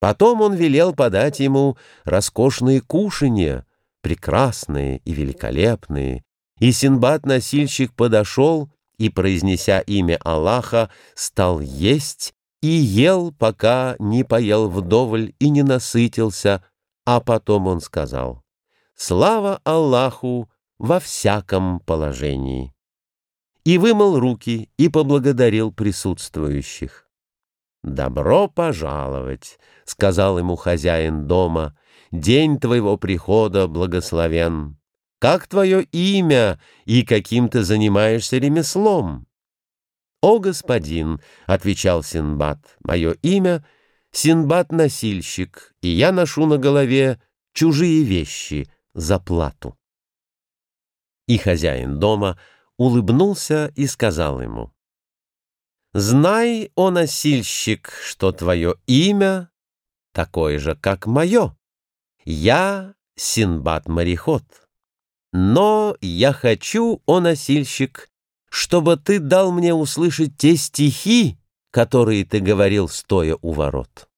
Потом он велел подать ему роскошные кушанья, прекрасные и великолепные, и Синбад-носильщик подошел и, произнеся имя Аллаха, стал есть и ел, пока не поел вдоволь и не насытился, а потом он сказал «Слава Аллаху во всяком положении» и вымыл руки и поблагодарил присутствующих. «Добро пожаловать», — сказал ему хозяин дома, — «день твоего прихода благословен. Как твое имя и каким ты занимаешься ремеслом?» «О, господин», — отвечал Синбад, — «мое имя — Синбад-носильщик, и я ношу на голове чужие вещи за плату». И хозяин дома улыбнулся и сказал ему, Знай, о носильщик, что твое имя такое же, как мое. Я Синбад-мореход. Но я хочу, о носильщик, чтобы ты дал мне услышать те стихи, которые ты говорил, стоя у ворот.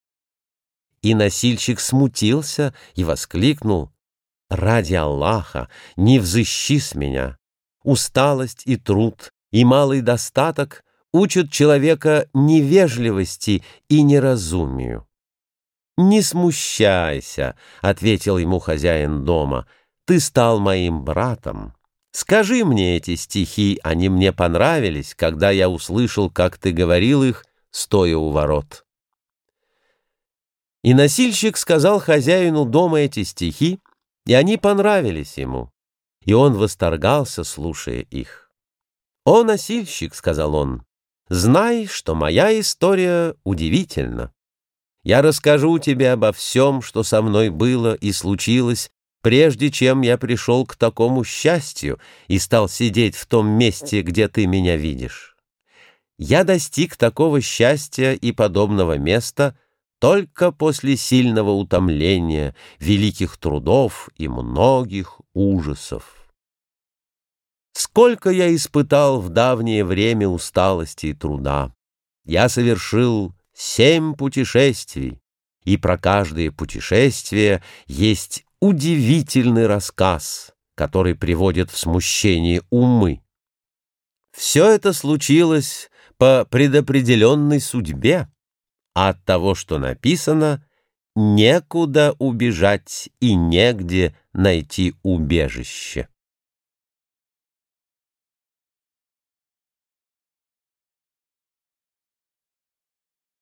И носильщик смутился и воскликнул, «Ради Аллаха, не взыщи с меня! Усталость и труд, и малый достаток — учат человека невежливости и неразумию. «Не смущайся», — ответил ему хозяин дома, — «ты стал моим братом. Скажи мне эти стихи, они мне понравились, когда я услышал, как ты говорил их, стоя у ворот». И носильщик сказал хозяину дома эти стихи, и они понравились ему, и он восторгался, слушая их. «О, носильщик», — сказал он, Знай, что моя история удивительна. Я расскажу тебе обо всем, что со мной было и случилось, прежде чем я пришел к такому счастью и стал сидеть в том месте, где ты меня видишь. Я достиг такого счастья и подобного места только после сильного утомления, великих трудов и многих ужасов. Сколько я испытал в давнее время усталости и труда. Я совершил семь путешествий, и про каждое путешествие есть удивительный рассказ, который приводит в смущение умы. Все это случилось по предопределенной судьбе, а от того, что написано, некуда убежать и негде найти убежище.